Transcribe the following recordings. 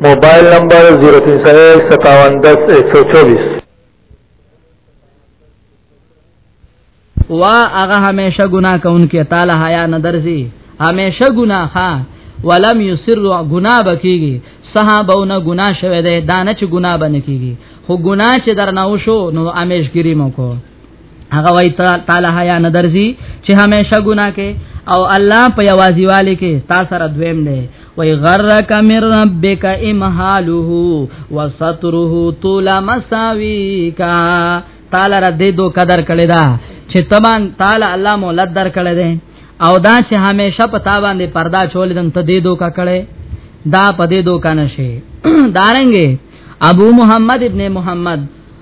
موبایل نمبر 03015710124 وا هغه همیشه ګناه کوونکی تعالی حیا نه درځي همیشه ګناه ها ولم یسر ګناه بکیږي صحابهونه ګنا شوه دی دانه چې ګنا باندې کیږي خو ګنا چې درنه وشو نو امیشګری مو کو هغه وای تعالی حیا نه درځي چې همیشه ګناه کې او الله په یوازي والي کې تا سره دویم دی وای غرک من ربک امحاله وستره طول مساویکا تعالی را دې دو قدر کړی دا چې تمان تعالی الله مولد در کړی دی او دا چې همیشه په تا باندې پردا چول دن ته دې دو کا کړی دا په دې دو کنه شي دارنګي ابو محمد ابن محمد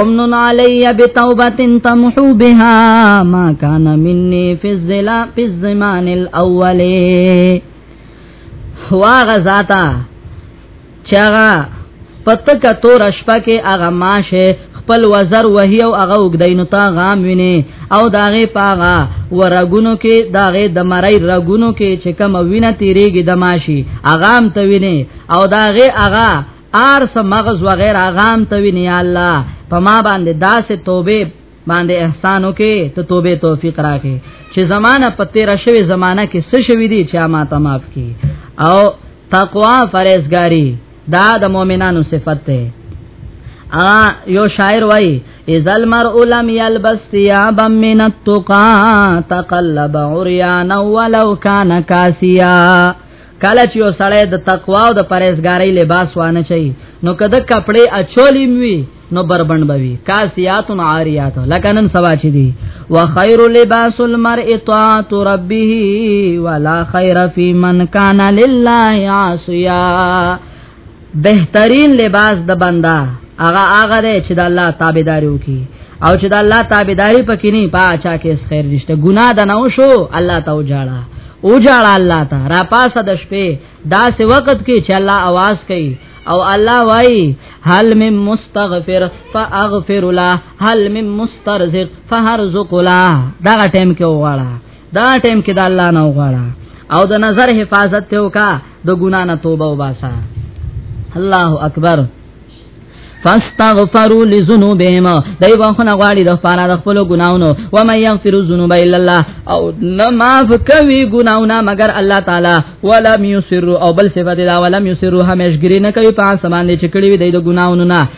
امنن علی بتوبه تمحو بها ما کان منی فی الزلا فی الزمان الاول هوا غزاتا چغا پتک تور شپه کې هغه ماشه خپل وزر وهي او هغه وګدینو تا غام ویني او داغه پاغه ورغونو کې داغه د مړی رغونو کې چې کوم وینه تیریږي د ماشي اغام ته ویني او داغه اغا ار سم مغز وغیرہ غام ته ویني الله په ما باندې داسې توبه باندې احسان وکي ته توبه توفیق راکې چې زمانہ په تیر شوی زمانہ کې څه شوی دی چې ما ته معاف کی او تقوا فرزګاری دا د مؤمنانو صفت ده ا یو شاعر وای اذا المرء لم يلبس ثيابا من التقى تقلب عريانا ولو كان كاسيا کله چې یو سړی د تقوا او د پرهیزګاری لباس وانه چي نو کده کپڑے اچولې وي نو بربند بوي کاسیات عاریات لکنن سوا چي دي وخير لباس المرء طاعت ربه ولا خير في من كان لله عاصيا بهترین لباس د بندا هغه هغه دی چې د الله تابعداري وکي او چې د الله تابعداري پکې نه پاچا کې خیر نشته ګناه د نو شو الله ته وجاړه وجاړه الله ته را پاسه د شپې داسې وخت کې چې الله आवाज کوي او الله وای هل من مستغفر فاغفر له هل من مسترزق فهرزق له دا ټیم کې وغواړه دا ټیم کې د الله نه وغواړه او د نظر حفاظت ته وکا د ګنا نه توبه وباسا الله اکبر فاستغفروا لذنوبهم دای بخنه غواړي د پاره د خپل ګناونو و مې یغفر الذنوب الا الله او نه معاف کوي ګناونه مگر الله تعالی ولا یسر او بل صفات دا ولا یسر همیشګری نه کوي په سامان چې کړی وي د ګناونو نه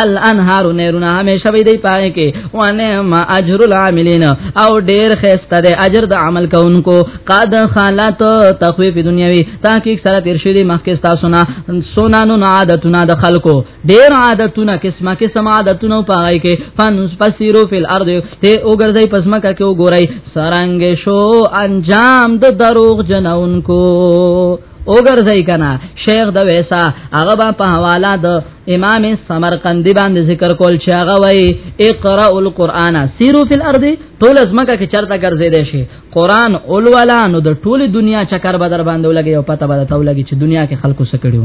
الانهار نهرونه همیشه وي دی پاره کې وانه ما اجر العاملین او ډیر خسته دی اجر د عمل کوونکو قد خالات تخفیف دنیوي تحقیق سره تیر شوی دی مخکې تاسو نه سونانو عادتونه د خلکو ډیر عادتونه قسمه قسم عادتونه پاره کې فن پسیرو فل ارض ته وګرځي پسما کا کې وګورئ سرانګې شو انجام د دروغ جنونکو وګرځي کنه شیخ د ویسا هغه با په حواله د امام سمرقندی باندې ذکر کول چې هغه وای اقرا القرآن سیرو فی الارض ټول ازمکه کې چرته ګرځې دی شي قرآن اولولا نو د ټوله دنیا چکر بدر باندې ولګي او پته بدته ولګي چې دنیا کې خلکو سکړو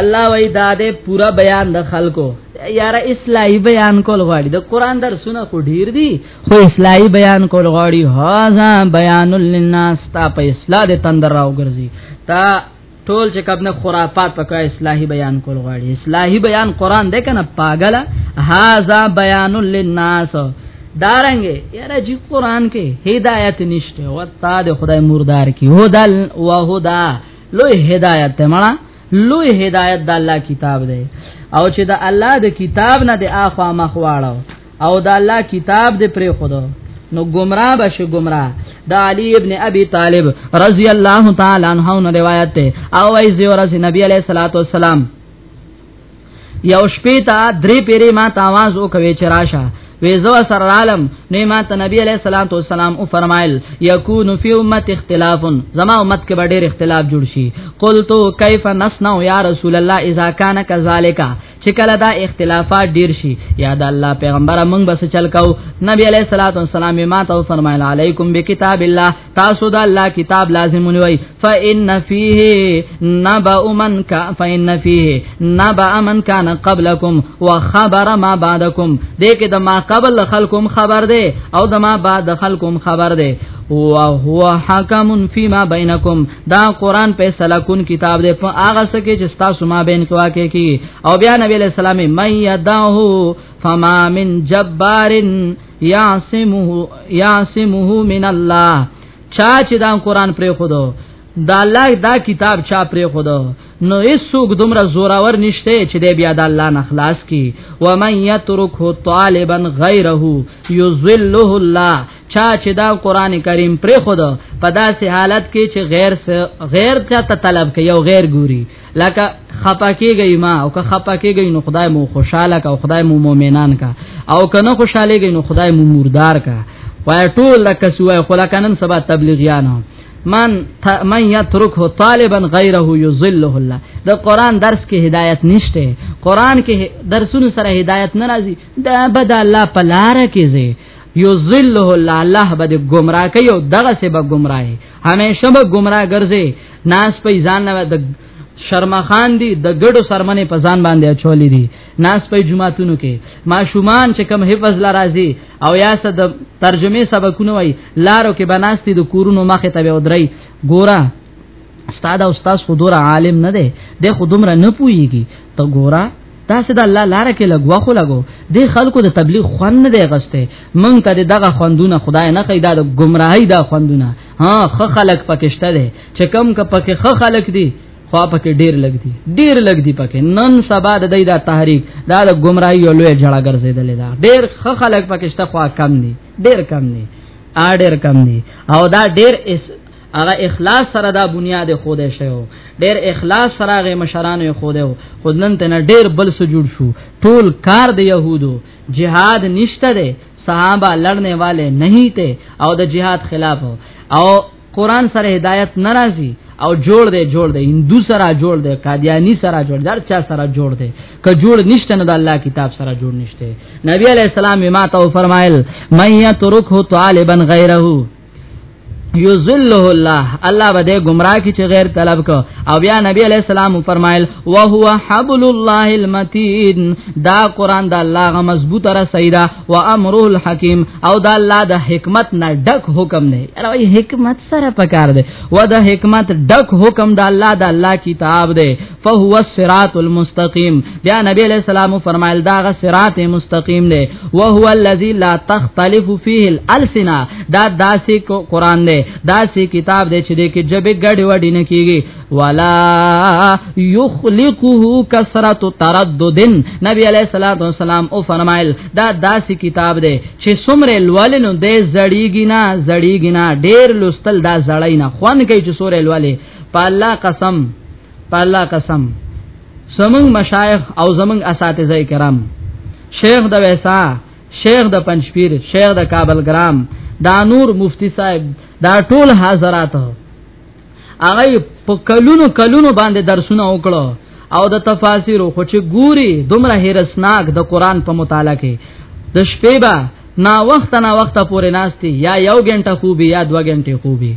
الله وای دا دې پورا بیان د خلکو یاره اصلاحي بیان کول غواړي د قران درسونه خو ډیر دي خو اصلاحي بیان کول غواړي هاذا بیان للناس تا په اصلاح د تندر راو ګرځي تا ټول چې کبنه خرافات پکې اصلاحي بیان کول غواړي اصلاحي بیان قران دې کنه پاگل هاذا بیان للناس دارنګه یاره جی قران کې هدایت نشته او تا د خدای مردار کی هدل وهدا لوی هدایت ته مړه لوی هدایت د الله کتاب دی او چې د الله د کتاب نه د اخوا مخواړو او د الله کتاب دې پرې خودو نو گمراه بشو گمراه د علی ابن ابي طالب رضی الله تعالی عنہ روایت ته او ای زیورز نبی علیہ الصلوۃ والسلام یو شپې ته درې پیرې ما ته आवाज وکوي چې راشه وی زو سر عالم نه ما ته نبی علیہ الصلوۃ والسلام او فرمایل یکون فی امت اختلاف زما امت کې به ډېر اختلاف جوړ شي قلت کیف نصنع یا رسول الله اذا کان کذالک چې کله دا اختلافات ډېر شي یا د الله پیغمبر موږ بس چل کو نبی علیہ الصلوۃ والسلام ما ته فرمایل علیکم بکتاب الله تاسو دا الله کتاب لازم ونوي فإن فيه نبأ من کا فإن فيه نبأ من كان قبلكم وخبر ما بعدكم دې کې د ما قبل خلقم خبر ده او د ما بعد خلقم خبر ده وهو حکم فيما بينكم دا قران په سلکون کتاب دی په هغه سکه چې تاسو ما بین کوا کې کی او بیا نبی له سلام مې مې یداه فما من جبارن یعصمه یعصمه من الله چا چې دا قران پرې خودو دا الله دا کتاب چا پرې خودو نو هیڅوک دومره زوراور نشته چې دی بیا د الله نه خلاص کی و من یترکه طالبا غیره یذله الله چا چې دا قران کریم پرې خود په داسې حالت کې چې غیر غیر چا ته طلب کوي او غیر ګوري لکه خپاکیږي ما او که خپاکیږي نو خدای مو خوشاله کا او خدای مو مؤمنان کا او که نه خوشالهږي نو خدای مو مردار کا وای ټول رکس وای خلکنن سبا تبلیغیان من من یترکه طالبا غیره یذله الله د قران درس کې هدایت نشته قران کې درسونو سره هدایت ناراضي دا بد الله پلار کې زی یذله الله الله به گمراه کوي او دغه سبب گمراهي همیشه به گمراه ګرځي ناس په ځان نه د شرما خان دی د ګډو سرمنې په ځان باندې اچولې دي ناس په جمعاتونو کې ما شومان چې کم حفظ لرازي او یا صد ترجمه سبقونه وای لارو کې بناستي د کورونو مخه ته ودرای ګورا استاد او استاد خودور عالم نه دی د خودمره نه پويږي ته ګورا تاسو د الله لار کې لګوا خو لګو د خلکو د تبلیغ خوان نه دی غسته مونږ ته دغه خوندونه خدای نه خیدا د گمراهی دا خوندونه ها خ خلک پکشته دي چې کم ک پکې خ خلک دي خو پکې ډیر لګ دي ډیر لګ دي پکې نن سبا د دې دا تحریک دا د گمراهی یو لوی جړه ګرځیدل دا ډیر خ خلک پکشته خو کم دي ډیر کم دي ا ډیر کم دي او دا ډیر هغه اخلاص سره دا بنیاد خوده شو ډیر اخلاص سره هغه مشرانو خوده خو نن ته ډیر بل سو جوړ شو ټول کار د يهودو جهاد نشته ده صحابه لړنے والے نہیں تھے او د جهاد خلاف او قران سره هدایت ناراضي او جوړ دی جوړ دی هندو سره جوړ دی قادیانی سره جوړ دی چا سره جوړ دی که جوړ نشته نو د الله کتاب سره جوړ نشته نبی علی السلام ما ته فرمایل مَن یترکه طالبا غیره یذله الله الله به دې گمراه کی چې غیر طلب کو او بیا نبی علیہ السلام فرمایل وهو حبل الله المتین دا قران دا الله غ مضبوط را سیدا و امره الحکیم او دا الله د حکمت نه ډک حکم نه اره حکمت سره پکار دی و د حکمت ډک حکم دا الله دا الله کتاب دی فهو الصراط المستقيم بیا نبی علیہ السلام فرمایل دا غ صراط مستقیم دی وهو الذی لا تختلف فيه الالسنه دا داسې قران دی داسې کتاب دی چې د کې جبه ګډ وډی نه کیږي ولا يخلقه كثرت تردد نبی علیہ الصلوۃ والسلام او فرمایل دا داسې کتاب دی چې څومره لولنو د زړیږي نه زړیږي نه ډیر لستل دا زړی نه خوان کوي چې سورې لولې په الله قسم په الله قسم زمنګ مشایخ او زمنګ اساتذه کرام شیخ د ویسا شیخ د پنځپیر شیخ د کابل ګرام دا نور مفتی صاحب دا ټول حاضرات هغه په کلونو کلونو باندې درسونه وکړو او د تفاسیر خو چې ګوري دومره هرسناک د قران په مطالعه کې د شپې به نا وخت نا وخت پورې ناشتي یا یو غنټه خوبي یا دو غنټه خوبي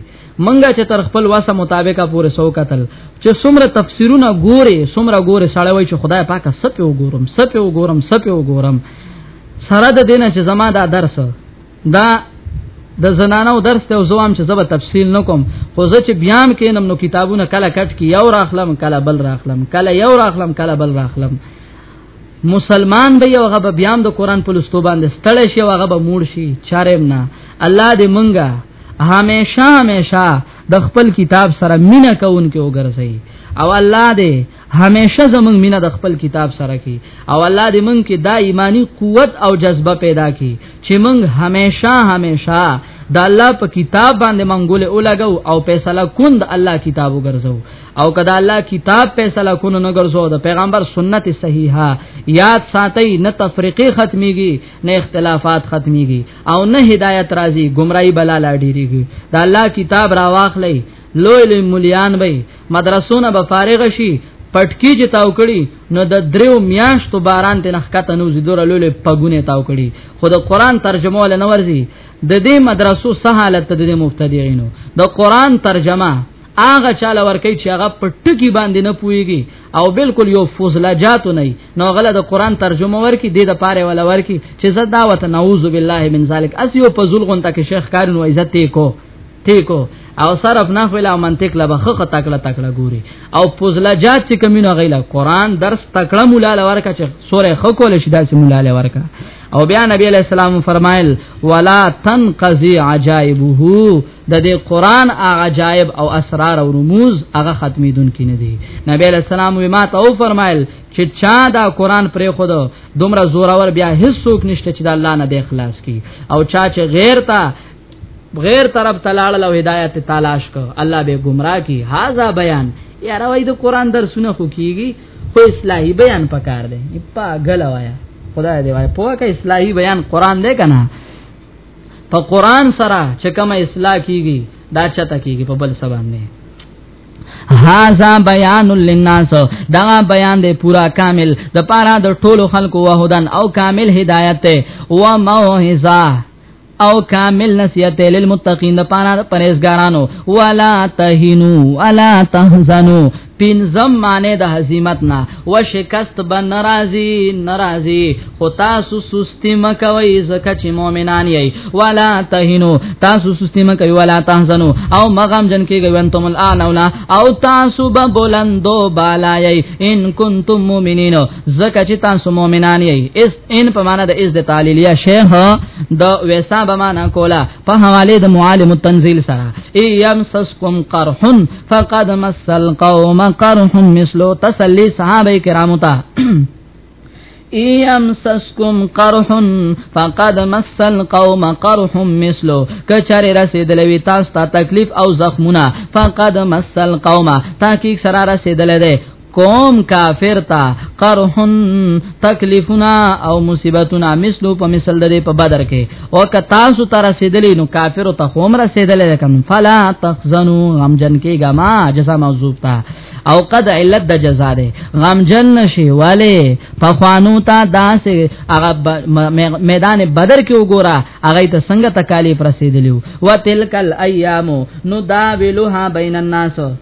منګه چې تر خپل واسه مطابقه پورې سو قتل چې څومره تفسیرونه ګوري څومره ګوري سړی وای چې خدای پاکه سپه وګورم سپه وګورم سپه وګورم سره د دینه چې زما دا درس دا د زنانو درس ته زوام چې زبر تفصیل نکوم خو زه چې بیان کینم نو کتابونه کله کټ کی یو راخلم کله بل راخلم کله یو راخلم کله بل راخلم مسلمان به یو غب بیان د قران په لستو باندې ستړی شي او غب موړ شي چارم نه الله دې مونږه همیشه همیشه د خپل کتاب سره مینه کوونکې وګرځي او الله دې همیشه زمونږ مینه د خپل کتاب سره کوي او الله دې مونږ کې دا ایمانی قوت او جذبه پیدا کړي چې مونږ همیشه همیشه د الله په کتاب باندې منګول اولګو او فیصله کند الله کتاب وګرځو او کدا الله کتاب فیصله کونه نه ګرځو د پیغمبر سنت صحیحه یاد ساتي نه تفریقی ختميږي نه اختلافات ختميږي او نه هدایت راځي گمراهي بلا لا ډیریږي دا الله کتاب را واخلې لوی لوی مليان به مدرسونه به فارغ شي پټکی چې تاو کړي نو د دریو میاشتو باران ته نخکته نو زیدور لولې پګونه تاو کړي خو د قران ترجمه ول نه ورزي د دې مدرسو سهالت د دې مبتدیینو د قران ترجمه هغه چاله ورکی چې هغه پټکی باندې نه پويږي او بالکل یو فوزلاجات نه نو غله د قران ترجمه ورکی د د پاره ولا ورکی چې زه دا وته نعوذ بالله من ذلک اس یو په زلغون تک شیخ کارن و عزت کو تیکو او صرف نه ویلا منطق لا بخ خ تکړه تکړه ګوري او پوزلا جات چې کمینه غیلا قران درس تکړه مولا لورکا چې سوره خ کول شي داسې مولا لورکا او بیا نبی علیہ السلام فرمایل ولا تنقضی عجائبه د دې قران هغه عجائب او اسرار او رموز هغه ختمیدون کې نه دي نبی علیہ السلام وی ما ته او فرمایل چې چا دا قران پرې خود دومره زورور بیا هیڅ څوک نشته چې د الله نه د اخلاص کی او چا چې غیر ته غیر طرف تلاړ له هدایت تلاش کو الله به گمراه کی هاذا بیان یاره وای د قران درسونه خو کیږي خو اصلاحي بیان پکار دی په غلا وایا خدای دی وای په کا اصلاحي بیان قران دی کنه په قران سره چې کوم اصلاح کیږي دا چته کیږي په بل سبا نه هاذا بیان للناس دا بیان دی پورا کامل د پاره د ټولو خلکو وهدن او کامل هدایت او موعظه او کامل نصیحت للمتقین د پاره پرهیزګارانو ولا تهینو ولا تحزنو پینزم معنی د هزیمت نه و شکست به ناراضی ناراضی خو تاسو سستی مکوي زکه چې مؤمنان یې ولا تهینو تاسو سستی مکوي ولا تحزنو او مغم جن کې ګوینتم الان اولا او تاسو به بلندو بالای ان کنتم مؤمنین زکه چې تاسو مؤمنان یې ان په معنا د از د تعلیلیه شیخ د ویسا به معنا کولا په حواله د معالم التنزیل سره ایم سسکم قرحن فقد مسل قوم قرح مثلو تسلی صحابه کرامو ته ایم سسکم قرحن فقد مسل قوم قرح مثلو کچاره رسیدلوی تاسو ته تکلیف او زخمونه فقد مسل قوم تحقیق سره رسیدل دی کوم کافر تا قرحن تکلیفنا او مصیبتنا مثلو په مثل د په بدر کې او که تاسو تر رسیدلی نو کافر ته هم رسیدلې کم فلا تخزنو غمجن کې غما جزا موجود تا او قد علت د جزا ده غمجن نشي والے په خوانو تا داسې هغه میدان بدر کې وګوره هغه ته څنګه تکالیف رسیدلی و تلکل ایامو نو دا ویلوها بین الناس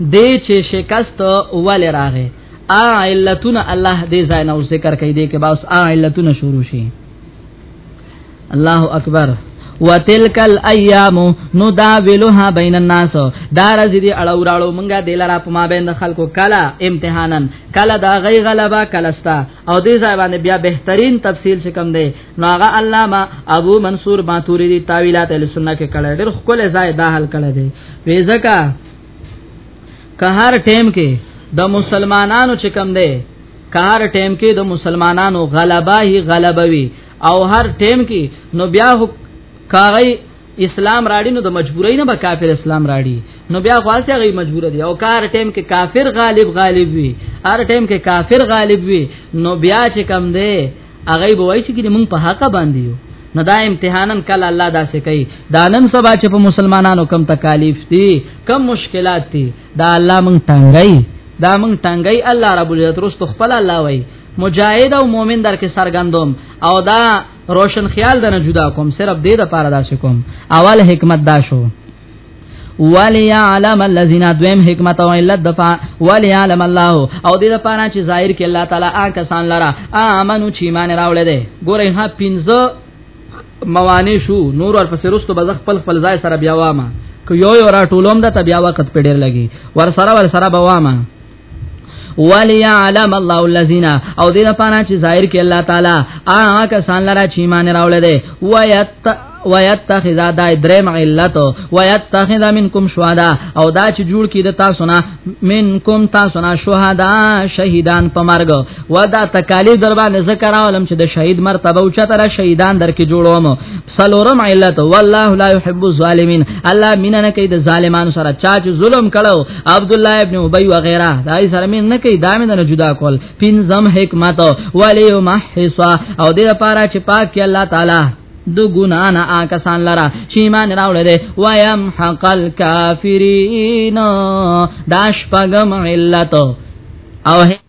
دې چې شکست ول راغې ا علتنا الله دې ځای نو ذکر کوي دې کې باس ا علتنا شروع شي الله اکبر وتلک الايام نداولها بین الناس دا رزي دي اړو راړو مونږه دلارا په ما بین خلکو کلا امتحانن کلا دا غي غلبا کلستا او دې ځای باندې بیا بهترین تفصیل شکم دی نو هغه علامه ابو منصور ماتوریدی تاویلات اهل سنت کې کړه ډېر خپل ځای دا حل کړه دی وې ځکه که هر ټیم کې د مسلمانانو چې کم دی که هر ټیم کې د مسلمانانو غلبه هی غلبه وی او هر ټیم کې نو بیا کاغی اسلام راړي نو د مجبورۍ نه به کافر اسلام راړي نو بیا خاصه غي مجبور دي او کار ټیم کې کافر غالب غالب وي هر ټیم کې کافر غالب وي نو بیا چې کم دی هغه به وایي چې موږ په حق باندې یو نو دا امتحانن کله الله داسې کوي دا نن سبا چې په مسلمانانو کم تکالیف دي کم مشکلات دي دا الله مونږ تنګي دا مونږ تنګي الله رب العزت رست خپل الله وای مجاهد او مؤمن در کې سرګندوم او دا روشن خیال دنه جدا کوم صرف دې د پاره داسې کوم اول حکمت دا شو وليعلم الذين دویم حکمت او علت دفع وليعلم الله او دې لپاره چې ظاهر کې الله تعالی آ کسان لره امنو چې مان راولې دي ګورې ها پنځه موانع شو نور ور پسې رستو بز خپل خپل ځای سره بیا وامه که یو یو را ټولوم د بیا وخت په ډیر لګي ور سره ور سره بوامه وليعلم الله الذين او دې لپاره چې ظاهر کې الله تعالی هغه کسان لره چې ایمان راوړل دي ويت ويتخذ دا درم علت ويتخذ منكم شهدا او دا چې جوړ کړي د تاسو نه منکم تاسو نه شهدا شهیدان په مرګ ودا تکالیف در باندې ذکر اولم چې د شهید مرتبه او چتره شهیدان درکې جوړوم سلورم علت والله لا يحب الظالمين الله مینا نه کوي د ظالمانو سره چا چې ظلم کړو عبد الله ابن ابي وغيرها دای سره مين نه کوي دا مين نه جدا کول پنځم حکمت ولي محصا او دې لپاره چې پاک کې الله تعالی د ګنا نه آکسان لرا چې ایمان راوړل دي ويم حق الكافرين داش پغم علت او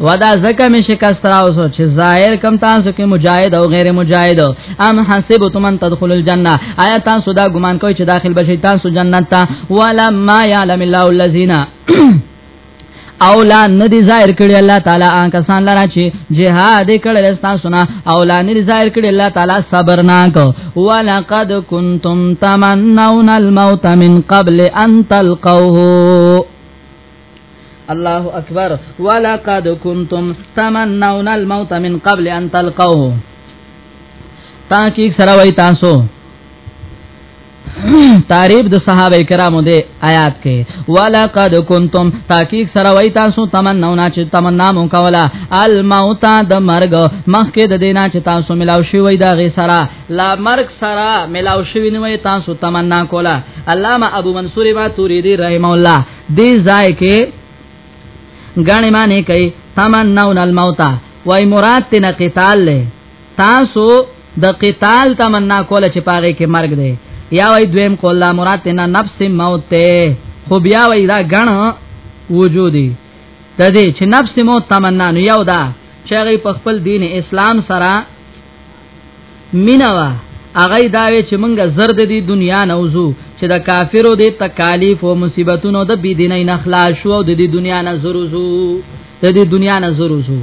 ودا زکه می شکست راوسو چې ظاهر کم تاسو کې مجاهد او غیر مجاهد ام حسبتم ان تدخل الجنه آیا تاسو دا ګمان کوئ چې داخل بشئ تاسو جنت ته ولا ما يعلم الله الذين او لا ندی ظاهر کړي الله تعالی ان کسان لرا چې جهاد کړي تاسو نه او لا ندی ظاهر کړي الله تعالی صبر ناک ولقد كنتم تمنون الموت من قبل ان تلقوه الله اکبر ولقد كنتم تمنون الموت من قبل ان تلقوه تاکي سره وای تاسو تعریف د صحابه کرامو دی آیات کې والا قد کنتم تحقیق سره وای تاسو تمنونا چې تمنا مون کولا الموت د مرګ مخکې د دینا چې تاسو ملاو شي وای دا غي سره لا مرګ سره ملاو شي نه وای تاسو تمنا کولا علامه ابو منصور با توریدی رحم الله دې ځای کې غاڼې معنی کوي تمنون الموت وای مراد تن قتال له تاسو د قتال تمنا کوله چې پاره کې مرګ دی یا وای دویم کولا مراد تن نفس موت ته خو بیا وای دا غاڼه وجودي د دې چې نفس مو تمنا نو یو دا چې هغه په خپل دین اسلام سره مینا وا هغه داوی چې مونږه زرد دي دنیا نوزو چې د کافرو د تکالیف او مصیبتونو د بی دیني نه خلاص شو او د دې دنیا نه زروزو د دې دنیا نه زروزو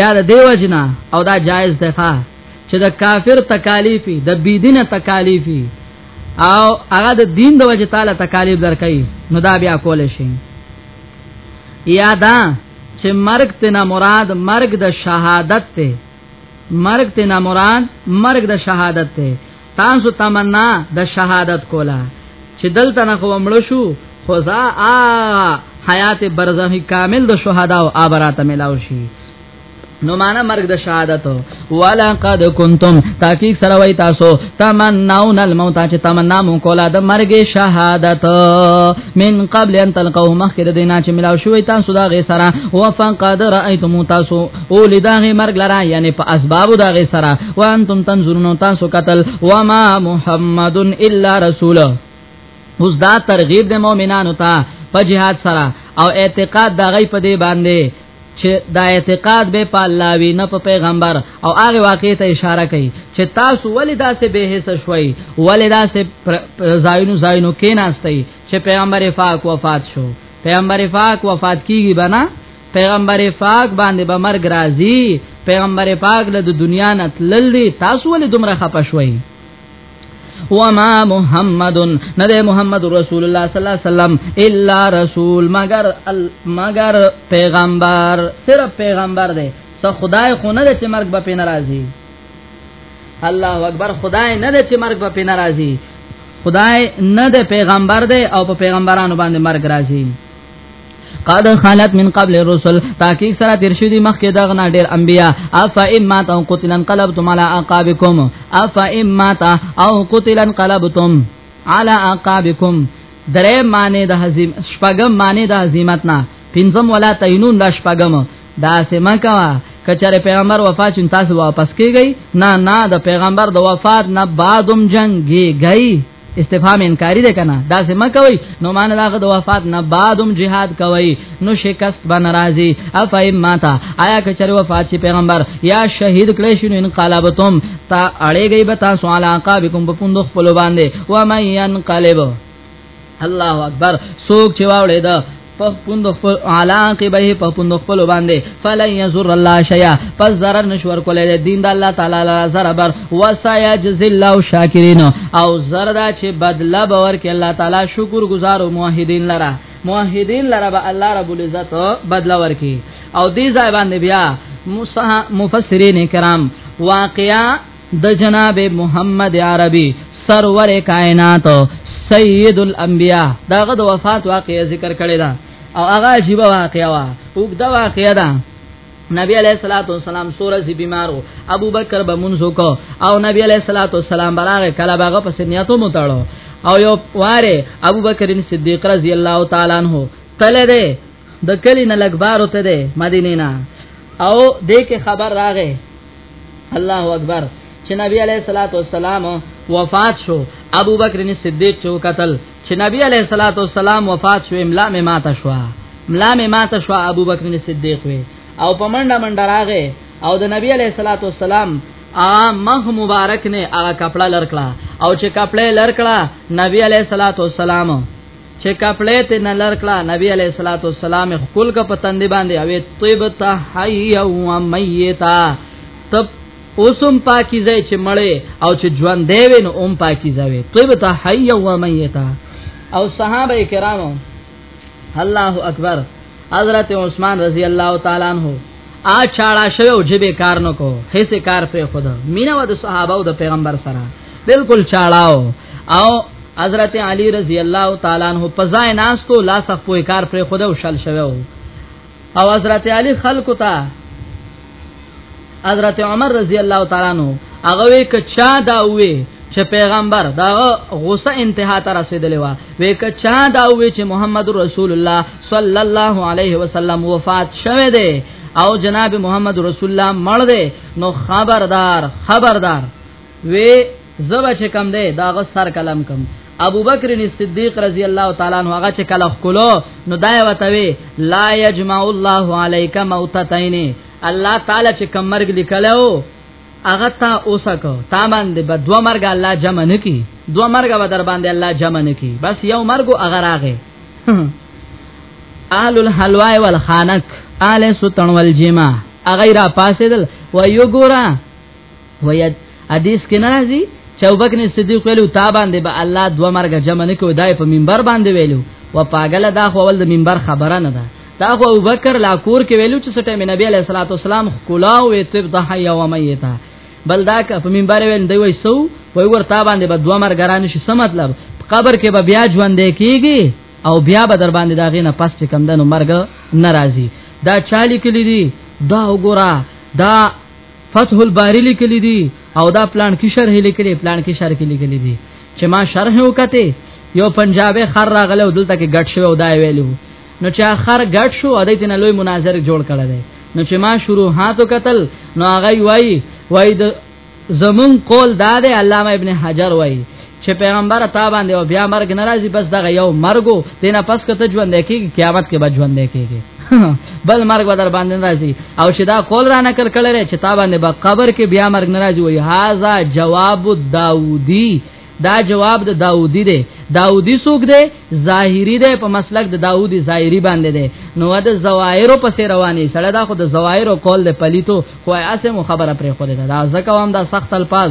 یا د دیو جنا او دا جایز ده چې د کافر تکالیفي د بی دینه تکالیفي او هغه د دین د وجه تعالی تکالیف درکې نو دا بیا کول شي یا دا چې مرګ تینا مراد مرګ د شهادت ته مرګ ته نه مراد مرګ د شهادت ته تاسو تمنا د شهادت کولا چې دلته نه خو مړ شو خو ځا ا حیات برزخی کامل د شهدا او ابرات ملاو شي نو معنا مرګ د شهادت ولا قد کنتم تاکي سره وای تاسو تمنون الموت چې تمنا مون کولا د مرګ شهادت من قبل ان تلقوا مخکره دینا چې ملاو شوی تاسو دا غي سره وفقد رايتم تاسو او لداغه مرګ لرا یعنی په اسباب داغه سره وانتم تنظرون تاسو قتل وما محمد الا رسول اوس دا ترغیب د مؤمنانو ته په جهاد سره او اعتقاد دا غي په دې باندې چې دا اعتقاد به په الله وی نه په پیغمبر او هغه واقع ته اشاره کوي چې تاسو ولې داسې به هیڅ شوي ولې داسې زاینو زاینو کې ناشتي چې پیغمبر پاک وفات شو پیغمبر پاک وفات کیږي بنا پیغمبر پاک باندې به مرګ راځي پیغمبر پاک له دنیا نه تللی تاسو ولې دومره خپه شوئ وما محمد نه ده محمد رسول الله صلی الله علیه وسلم الا رسول مگر مگر پیغمبر صرف پیغمبر دی څه خدای خو نه چې مرګ به پین راځي الله اکبر خدای نه ده چې مرګ به پین راځي خدای نه ده پیغمبر دی او په پیغمبرانو باندې مرګ راځي قد خلت من قبل الرسل تحقیق سره تیر شوی دی مخکې دغه نه ډیر انبیا اف اما تا قتل انقلبتم على عقابکم اف اما تا او قتل انقلبتم على عقابکم درې معنی د هزیم شپږم معنی د هزیمت نه پنځم ولا تینون د شپږم دا سما کوا کچره پیغمبر وفات شون تاسو واپس کیږئ نه نه د پیغمبر د وفات نه بعدم جنگي گئی استفهام انکاری ده کنه دا سم کوي نو مان داغه د وفات نه بعدم jihad کوي نو شکست به ناراضي افایم ماتا آیا کچره وفات شي پیغمبر یا شهید کړي شنو انقلابتم تا اړېږي به تاسو علاقه بكم په پوند خپل باندې و مې انقلب الله اکبر سوک چې واولې ده په پوند خپل علاقبه په پوند خپل باندې فلن يزر الله شيئا پس zarar نشور کولای دین د الله تعالی لا zarar بر وسيجز الله شاکرین او زردا چې بدلا باور کې الله تعالی شکر گزار او موحدین لره موحدین لره به الله رب العزت بدلا ورکي او دې ځای باندې بیا مفسرین کرام واقعا د جناب محمد عربي سرور کائنات سید الانبیاء داغه د وفات واقعې ذکر کړی دا او هغه عجیب واقعا وا وګدا واقعا دا نبی علیہ الصلوۃ والسلام سورہ سی بیمارو ابو بکر بمنزو کو او نبی علیہ الصلوۃ والسلام براغه کله باغه پس نیتو متړو او یو واره ابو بکر صدیق رضی الله تعالی عنہ تله ده د کلی نه لګبارو ته ده مدینه نه او دې کې خبر راغې الله اکبر چې نبی علیہ الصلوۃ والسلام وفات شو ابو بکر صدیق چې وکتل چې نبی علیہ الصلوۃ والسلام وفات شو املا می ماته شو املا می ماته شو ابو بکر صدیق وی او په منډه منډه راغې او د نبی علیہ الصلوۃ والسلام ا مخ مبارک نه ا کپڑا لړکړه او چې کپڑا لړکړه نبی علیہ الصلوۃ والسلام چې کپړې ته نه لړکړه نبی علیہ الصلوۃ والسلام خپل کا پتند باندې اوې طيب ته حي او ميتا تب اوسم پاکیزه چې مړې او چې ژوند دی وین اوم پاکیزه وي طيب ته حي او ميتا او صحابه کرامو الله اکبر حضرت عثمان رضی الله تعالی عنہ ا چاړه شوی او جبه کار نکو هیڅ کار پر خدا مینا و د صحابه او د پیغمبر سره بالکل چاړاو او حضرت علی رضی الله تعالی عنہ په ځای ناستو لا سخ پوی کار پر خود او شل شوه او حضرت علی خلق ته حضرت عمر رضی الله تعالی عنہ هغه وی کچا دا وی چې پیغمبر دا غوسه انتها ته رسیدلی و وی کچا دا وی چې محمد رسول الله صلی الله علیه وسلم وفات شوه دی او جناب محمد رسول الله مړ دی نو خبردار خبردار وی زبا چې کم دی دا غ سر کلم کم ابو بکر صدیق رضی الله تعالی عنہ هغه چې کله خلو نو دای وتوی لا یجمع الله علیک موتتین الله تعالی چې کم مرګ لیکلو هغه تا اوسکو تا باندې به دوه مرګ الله جمع نکي دوه مرګ به در باندې الله جمع نکي بس یو مرګ هغه راغې اهل الحلوا والخانق اهل سوتن والجما اغه را پاسېدل و یو ګورا وید حدیث کې ناراضي چې ابوبکر صدیق ویلو تا باندې به با الله دوه مرګ جمع نکو دای په منبر باندې ویلو و پاګل دا خو ول د منبر خبره نه ده دا خو ابوبکر لا کور کې ویلو چې سټه مې نبی علیہ الصلوۃ والسلام کلا او تب د حیا و میتا بل دا که په منبر ویل دی وای سو وای ور تا باندې به با دوه مرګ رانه شي څه مطلب قبر کې به بیا ژوند کېږي او بیا به در باندې دا غینه پس کم دنو مرګ ناراضي دا چالي کلی دي دا وګوره دا فتح الباری لیکلی دی او دا پلان کې شرح لیکلی پلان کې شرح کې لیکلی دی چې ما شرح وکته یو پنجابي خر راغله او دلته کې ګټ شو او دا ویلو نو چې خر ګټ شو اده تن لوی مناظر جوړ کړل دی نو چې ما شروع هاتو قتل نو هغه وای وای د زمون قول دا دی علامه ابن حجر وای چې پیغمبر تا باندې او بیا مرګ ناراضي بس دغه یو مرګو تینا پس کته ژوند کېږي قیامت کې به ژوند کېږي بل مرګ بدر باندې ناراضي او شدا کول را نکل کړل چې تا باندې به قبر کې بیا مرګ ناراضي وي هاذا جواب داوودی دا جواب د داوودی دی داوودی څوک دی ظاهری دی په مسلک د داوودی ظاهری باندې دی نو د زوایرو په سیر رواني سړی دا خو د زوایرو کول دی پلیتو خو اسه مو خبره پرې خو دی دا ځکه هم دا سخت الفاظ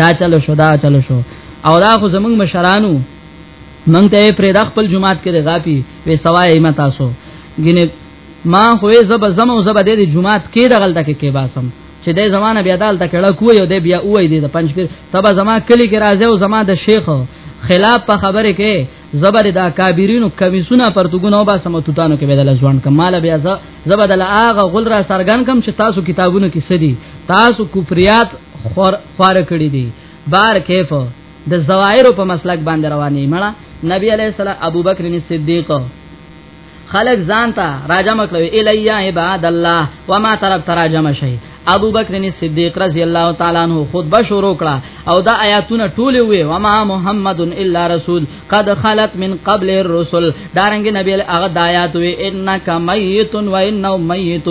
دا چلو شو دا چلو شو او دا خو زمنګ مشرانو مونږ ته پرې د خپل جمعات کې غاپی وې سوای ما تاسو ګینه ما خوې زب زم او زب د جمعات کې د غلطه کې کې باسم چې د زمانه بیا دالته کړه کوی او د بیا وای دی د پنځ پیر تبا زما کلی کې راځي او زما د شیخ خلاف په خبره کې زبر دا کابرینو کمیسونه پرتګونه او با سمتوتانو کې بدل ځوان کمال بیا ز زبدل اغه غل را سرګن کم چې تاسو کتابونو کې سدي تاسو کوپریات خور خور کړی دي بار کیف د زوائر په مسلک باندې رواني مړه نبی علیہ السلام ابوبکر صدیق خلق ځان ته راجم کړو الیا عباد الله وما طرف تراجم شي ابو بکر صدیق رضی الله تعالی عنہ خطبه شروع کړه او دا آیاتونه ټول وی وما محمد الا رسول قد خلت من قبل الرسل دارنګ نبی هغه د آیات وی انک میت و انه میت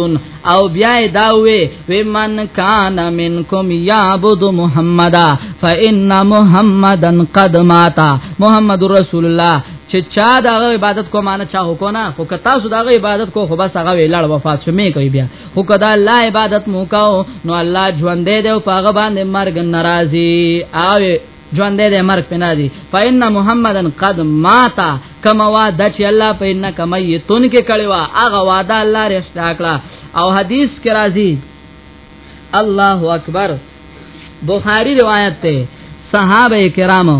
او بیا دا وی ومن کان منکم یعبد محمدا فان محمدن قد مات محمد رسول الله چې چا دا عبادت کو معنی چا هو کو نه خو که تاسو دا عبادت کو خو بس هغه ویلړ وفات شمه کوي بیا خو کدا الله عبادت مو کو نو الله ژوند دې او پاغه باندې مرګ ناراضي او ژوند دې مرګ پنا دي فإن محمدن قد ماتا کما وعده چې الله په ان کما یتون کې کړي وا هغه وعده الله رښتا کړه او حدیث کې راځي الله اکبر بخاری روایت ته صحابه کرامو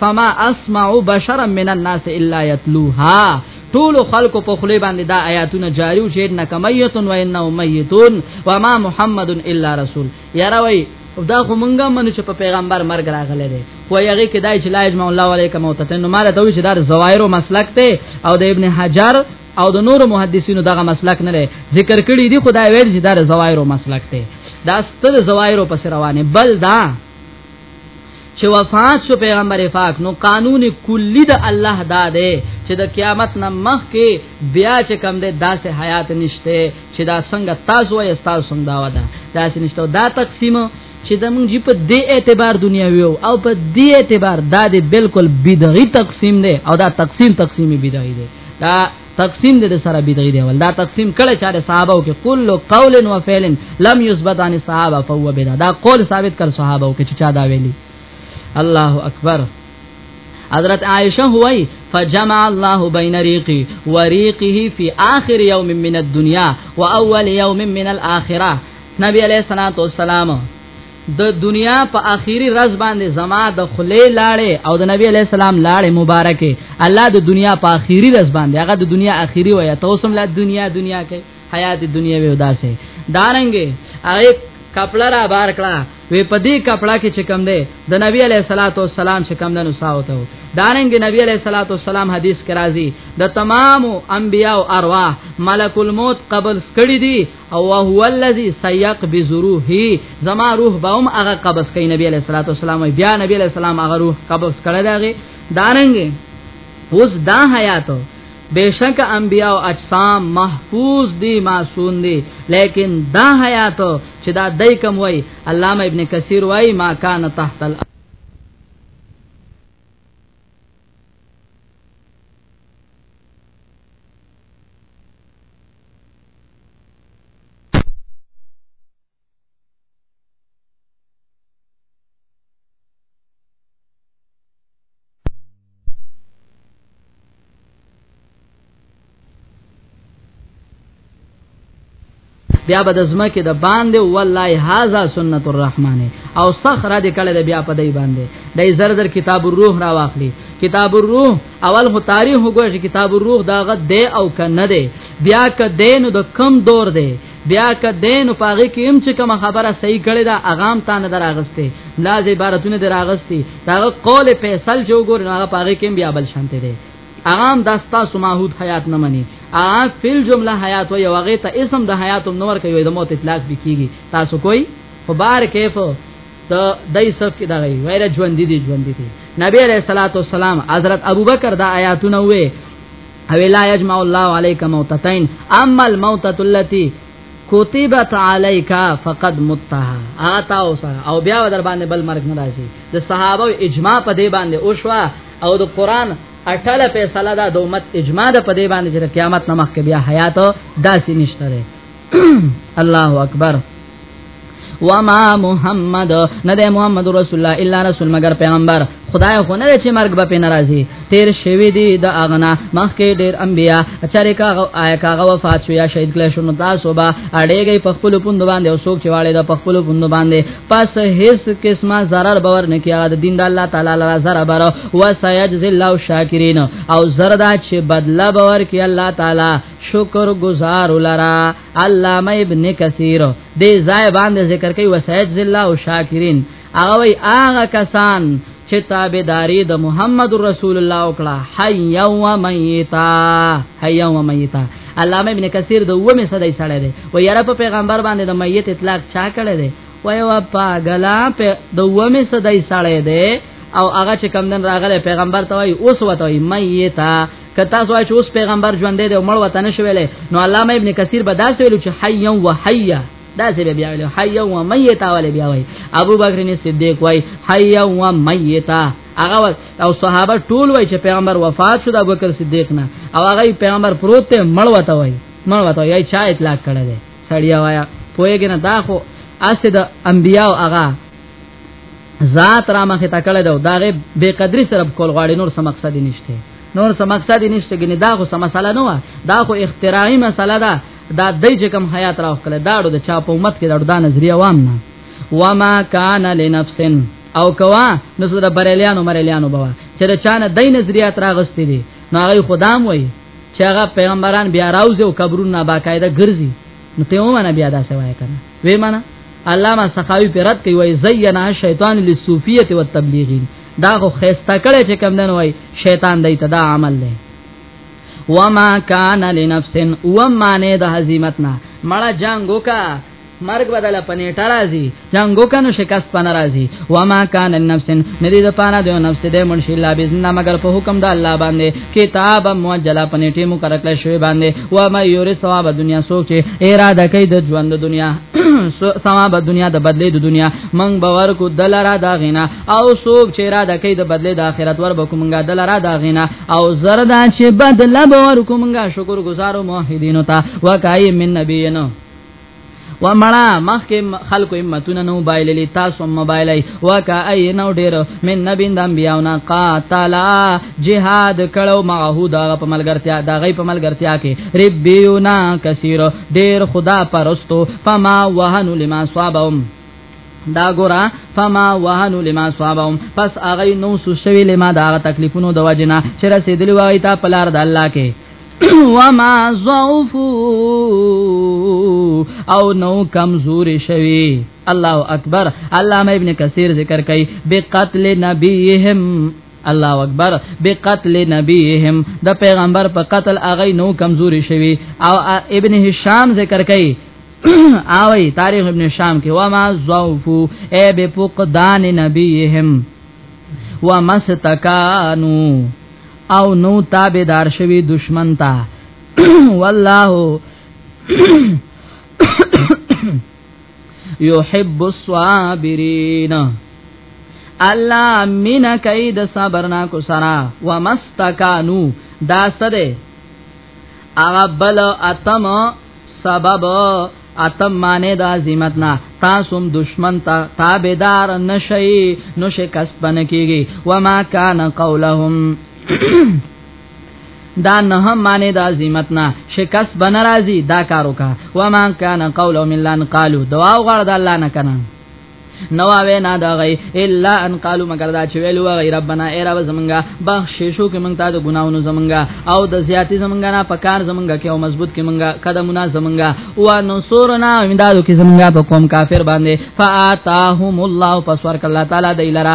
فما اسمع بشرا من الناس الا يتلوها ټول خلکو په خلی باندې دا آیاتونه جاری او شهید نکمیتون و انه میتون و ما محمد الا رسول یاره وای دا خو مونږه منو چې په پیغمبر مرګ راغلی دی خو یغه کې دای چې لا اجمع الله علیکم او تتنو مال ته وی چې دا زوایرو مسلک ته او د ابن حجر او د نور محدثینو دغه مسلک نه لري ذکر کړی دی خدای ویل چې دا زوایرو مسلک ته دا ستر زوایرو پس روانه بل دا چې وفات شو پیغمبر پاک نو قانون کلی د الله دا دی چې د قیامت نه مخ کې بیا چې کم دی داسې حیات نشته چې دا څنګه تاسو یا تاسو څنګه دا ودا داسې نشته دا تقسیم چې د مونږ په دې اعتبار دنیا ویو او په دې اعتبار دا دی بالکل بدعي تقسیم دی او دا تقسیم تقسیمي بدعي دی دا تقسیم د سره بدعي دی ول دا تقسیم کله چا د صحابه او کې کل قول و فعل لم يثبت عن الصحابه فهو بدعه دا قول ثابت کړ صحابه او کې چې چا دا ویلي الله اکبر حضرت عائشه هوای فجمع الله بین ریقی و ریقه فی آخر یوم من الدنیا و اول یوم من الاخره نبی علیہ الصلوۃ والسلام د دنیا په اخیری رز باندې زما د خلی لاړې او د نبی علی السلام لاړې مبارکه الله د دنیا په اخیری رز باندې هغه د دنیا اخیری وای ته اوسم لا دنیا دنیا کې حیات دنیا وی وداسه دارنګې هغه کپڑا را بار کړه وی په دې کپڑا کې چې کم دی د نبی علی صلوات و سلام چې کم دنو ساوته دارنګ نبی علی صلوات و سلام حدیث کرازي د تمام انبیا او ارواح ملک الموت قبل کړی دي او هو الذی سیق بزروحی زما روح به هم هغه قبض کین نبی علیہ الصلوۃ والسلام بیا نبی علیہ السلام هغه روح قبض کړه داغه دارنګ اوس دا حیات بیشک انبیاء او اجسام محفوظ دي معصوم دي لیکن دا حیات چې دا دای کوم وای علامه ابن کثیر وای ما کان تحت ال بیا به د زمکه د باندې والله هاذا سنت الرحمن او صخره د کله د بیا په دی باندې د زردر کتاب الروح را واخلي کتاب الروح اول خو تاریخ وګورئ کتاب الروح داغه دی او کنه دی بیا ک دین د کم دور دی بیا ک دین پاغه کې هم چې کوم خبره صحیح کړي دا اغام تا نه دراغسته لاز عبارتونه دراغستی دا قول فیصل جو ګور هغه پاغه کې بیا بل شانته دی اغام داستا سماحود حیات نه مني اغام فل جمله حیات او یو غیته اسم د حیات نور کوي د موت اطلاق بکیږي تاسو کوئی خبر کیف د دای صف کې دا وی ویره ژوند دي ژوند دي نبی علیہ الصلوۃ والسلام حضرت ابوبکر دا آیاتونه وې او لا یجمع الله علیک موتتین اما الموتۃ التي کتبت علیک فقد متها آتا اوسه او بیا در باندې بل مرګ نه راځي د صحابه اجماع په دې باندې او شوا او د قران اټاله فیصله دا د امت اجماع ده په دې باندې چې قیامت نمخ کې بیا حیات داسې نشته الله اکبر وما محمد نه ده محمد رسول الله الا رسول مگر پیغمبر خدای خو نه چې مرګ به ناراضي تیر شوی دی د اغنا مخکې ډیر انبیا اچاري کا آیا کا وفات شو یا شهید کله شنو تاسو به اړېږي په خپل پوند باندې او څوک چې واړې د په خپل پوند باندې پس هیڅ قسمه zarar باور نه کیږي د دین د الله تعالی لپاره zarar بر او سيجزي الله شاکرین او زردا چې بدلا باور کی الله تعالی شکر گزار لرا علامه ابن کثیر دې ځای باندې ذکر کوي وسید ذلہ او شاکرین هغه وی هغه کسان چې تابعداري د محمد رسول الله وکړه حي و ميتا حي و ميتا علامه ابن کثیر د ومه صدای سره دی و یاره په پیغمبر باندې د میت اطلاق چا کړی دی وای وا پاګلا په د ومه صدای سره دی او هغه چې کمندن راغله پیغمبر ته وای اوس وته ميتا کتا سو چې اوس پیغمبر ژوند دی او مړ وطن شویلې نو علامه ابن کثیر به داسې ویلو چې حی و حی داسې به بیا ویلو حی و میتا ولې بیا وای ابو بکر نے صدیق وای حی و میتا هغه او صحابه ټول وای چې پیغمبر وفات شو د ابو بکر صدیق نه او هغه پیغمبر پروت ته مړ وته وای مړ وته یای چا اطلاق کړه دې سړیا وایا پوهیږي نه دا خو اسه د انبیاو هغه ذات را مخه تکړه ده دا غي به قدرې سره کول غواړي نور څه مقصد نشته نور څه مقصد نشته ګنې دا خو سم مسله نه و دا خو اختراعي مسله ده دا دای چې کم حیات راو کړه داړو د چا په امت کې داړو دا نظریه وام نه وما کان لنفس او کوا نو سره بریلیانو مریلیانو بوا چې د چا نه دای نظریات راغستې دي نو هغه خدام وای چې هغه پیغمبران بیا راوځي او قبرونه باقاعده ګرځي نو ته ومنه بیا دا سوای کنه وی معنا علامه سخاوی پر رد کوي وای زینا شیطان للصوفیه والتبلیغین دا خو خيستا کړي چې کم دن وای شیطان دای ته دا عمل دی وما کان لنفس وما نه د هزیمتنا مړه جنگو کا مرګ بدل پنې ټرازي جنگو کنو شکست پن راځي وما کان النفس ندی د پانا د نفس دې منشي الله باذن مگر په حکم د الله باندې کتاب موجلا پنيټه مقرره کړی شوی باندې و ما یور ثواب دنیا سوچ اراده کوي د ژوند دنیا ثواب دنیا د بدلې د دنیا من باور کو دلرا دا غینا او سوچ چې اراده کوي د بدلې د آخرت ور بکومګه دلرا دا غینا او زردا چې بدل باور کومګه شکر گزارو موحدینو ته وکای من نبینو و مړه مخکې خلکو امتونه نو بایللی تاسو هم بایلی وکا ای نو ډیر من نبی د انبیاونه قاتل جهاد کړو معه دا په ملګرتیا دا غي په ملګرتیا کې ربیونا کثیر ډیر خدا پرستو فما وهن لما صابهم دا ګورا فما وهنوا لما صابهم پس اغه نو سوشوي لما دا تکلیفونو د وجنا چې رسیدلی وای تا پلار د الله کې وما ضعفو او نو کمزور شوی الله اکبر علامه ابن کثیر ذکر کوي بقتل نبیهم الله اکبر بقتل نبیهم د پیغمبر په قتل اغه نو کمزوري شوی او ابن هشام ذکر کوي اوی تاریخ ابن شام کې وما ضعفو اے به فقدان نبیهم ومستکانو او نو تابعدار شوی دشمن ته والله يحب الصابرين الله من کید صبرنا کو سرا ومستکانو دا سره هغه بل اتم سبب اتم معنی د عظمت نه تاسو دشمن ته تابعدار نشئ نو شي کسبن کیږي وما کان قولهم دا نه هم معنی د عظمت نه شکست بن راضی دا کارو کا وما کان قولهم الا ان قالوا دعا غړ د الله نه کنه نو وینا دا غي الا ان قالو مگر دا چې ویلو غي ربنا ای رب زمونږه بخششو کې مونږ ته د ګناونو زمونږه او د زیاتی زمونږه نه پکار زمونږه کې او مضبوط کې مونږه قدمونه زمونږه او نصورنا امدادو کې زمونږه په قوم کافر باندې فاتاهم الله پس ورک الله تعالی د لرا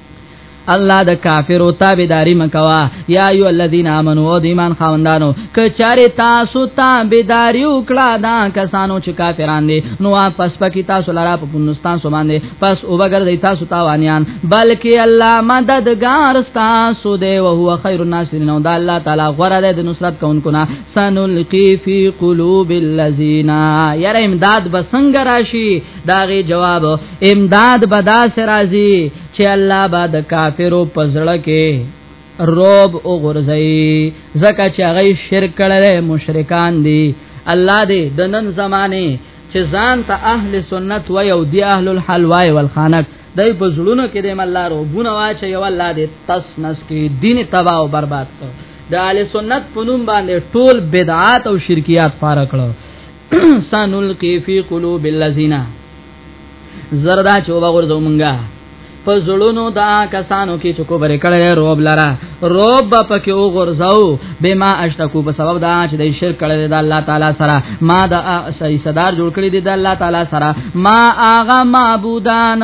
الله د کافر او تابعداري مکوا یا ایو الذین آمنو او د ایمان خاوندانو ک چاره تاسو تابعداري وکړه دا کسانو چې کافران دي نو واپس پکې تاسو لرا په پنستان سو باندې پس او بغیر د تاسو تاوانیان بلکې الله مددگار تاسو دی او هو خیر الناصرین او دا الله تعالی غره د نصرت کوونکو نه سنلقی فی قلوب الذین یاره امداد بسنګ راشي داغه جواب امداد بدا سرازی چې الله با د کافرو پزړه کې روب او غرزئی زکه چې هغه شرک کړي مشرکان دي الله دې د نن زمانه چې ځان ته اهل سنت و یو دی اهل الحلوا والخانق دای په زړونو کې د الله روبونه واچي یو الله دې تس نس کې دین تباہ او برباد کړ د اهل سنت په نوم باندې ټول بدعات او شرکیات پاره کړو سنلقي في قلوب الذين زردا چوبا غرزو مونږه په زړونو دا کسانو کې چې کوبره کړي روب لرا روب با پکې او غرزاو به ما اشتکو په سبب دا چې د شرک کړي د الله تعالی سره ما دا صحیح صدر جوړ کړي د الله تعالی سره ما اغه معبودان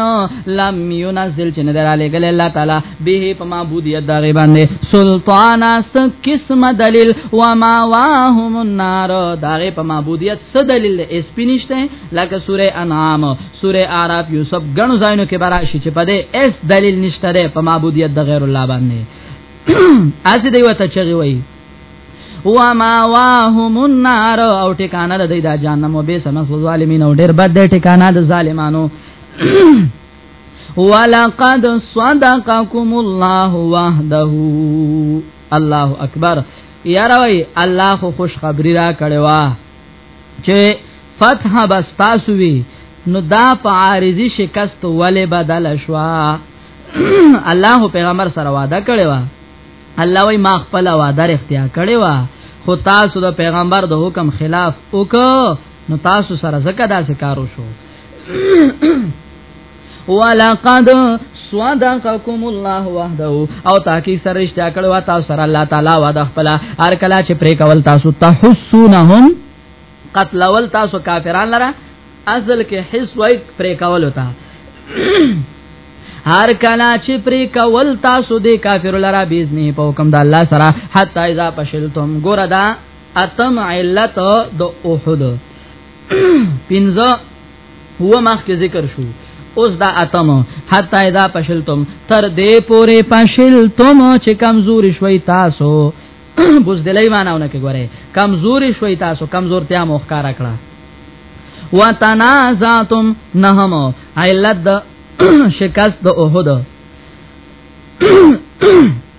لم ينزل چې نه دراله ګل الله تعالی به په معبودیت دغه باندې سلطان است قسم دلیل و ما واهم النار دغه په معبودیت څه دلیل اس پینشته لکه سوره انعام سوره اعراف یوسف غنو زاینو کې براشي چې په دې اس دلیل نشته ده په معبودیت د غیر الله باندې اسی دی وته چغي وای و ما واهم النار او ټکانه د دې د جهنم وبې سمس ظالمین او ډېر بد ټکانه د ظالمانو ولقد صدقكم الله وحده الله اکبر یاروي الله خو خوش خبری را کړي وا چې فتح بس تاسو وی نو دا په عارضی شکست ولې بدل شوا الله پیغمبر سره وعده کړي وا الله وی ما خپل وعده اختیار کړي وا خو تاسو د پیغمبر د حکم خلاف وکړو نو تاسو سره زکه داسې کارو شو ولقد صدقكم الله وحده او تاکي سره رښتیا کړو تاسو سره الله تعالی وعده خپل هر کله چې پرې کول تاسو تحسونهم قتل ول تاسو کافران لره اصل کې حس وای پرې کول وتا هر کلا چې پری کول تاسو دې کافر لرا بیزنی په حکم د الله سره حتا اذا پشلتم ګور دا اتم علت د احد پنځه هو مخ کې ذکر شو اوس دا اتم حتا اذا پشلتم تر دې پوره پشلتم چې کمزوري شوي تاسو بوز دلای ماناونه کې ګوره کمزوري شوي تاسو کمزورتیا مخکاره کړه وتنازعتم نهم علت شکست د اوهد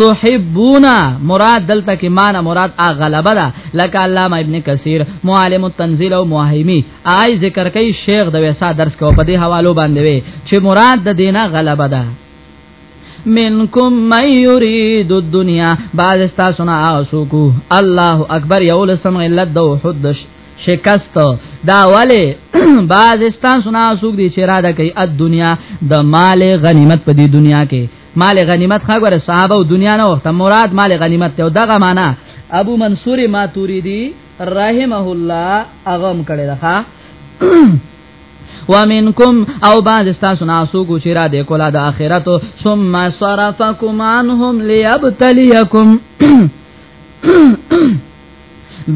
تحبونا مراد دلته کې معنا مراد ا غلبه ده لکه علامه ابن کثیر معالم التنزیل او موهمی آی ذکر کوي شیخ د ویسا درس کو په دې حوالو باندې وي چې مراد د دینه غلبه ده منکم من یرید الدنیا بعد تاسو نه اوسکو الله اکبر یو لسم علت دو حد شکست دا ولی بعد تاسو نه اوسک دي چې را ده کوي د دنیا د مال غنیمت په دې دنیا کې مال غنیمت خبره صحابه او دنیا نه وخت مراد مال غنیمت ته دغه معنا ابو منصور ماتوریدی رحمه الله اغم کړي راخه ومنکم او بعض استاسو ناسو کو چیرا دې کولا د اخرت ثم صرفکم عنهم ليبتليکم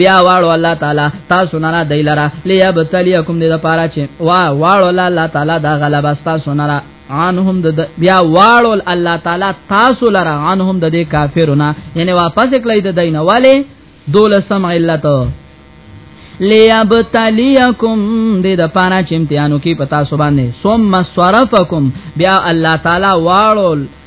بیا واړو الله تعالی تاسو نه را دی لرا لیبتلیکم دې لپاره چې وا واړو الله تعالی دا غلبه تاسو نه را عنهم د بیا واړو الله تعالی تاسو لرا عنهم د دې کافرونه یعنی واپس کړی د دینه والے دولسم علت لیابتلیکم دې د پانا چې امتحانو کې پتا سو باندې ثم صرفکم بیا الله تعالی واړو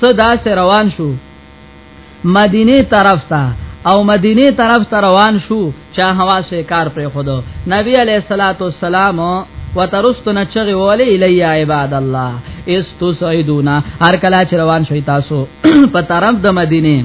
صدا سے روان شو مدینه طرف ته او مدینه طرف ته روان شو چا هوا سه کار پر خود نبی علیہ الصلات والسلام وترستنا چغه ولی الی عباد الله استسعدونا هر کلا چ روان شوی تاسو په طرف د مدینه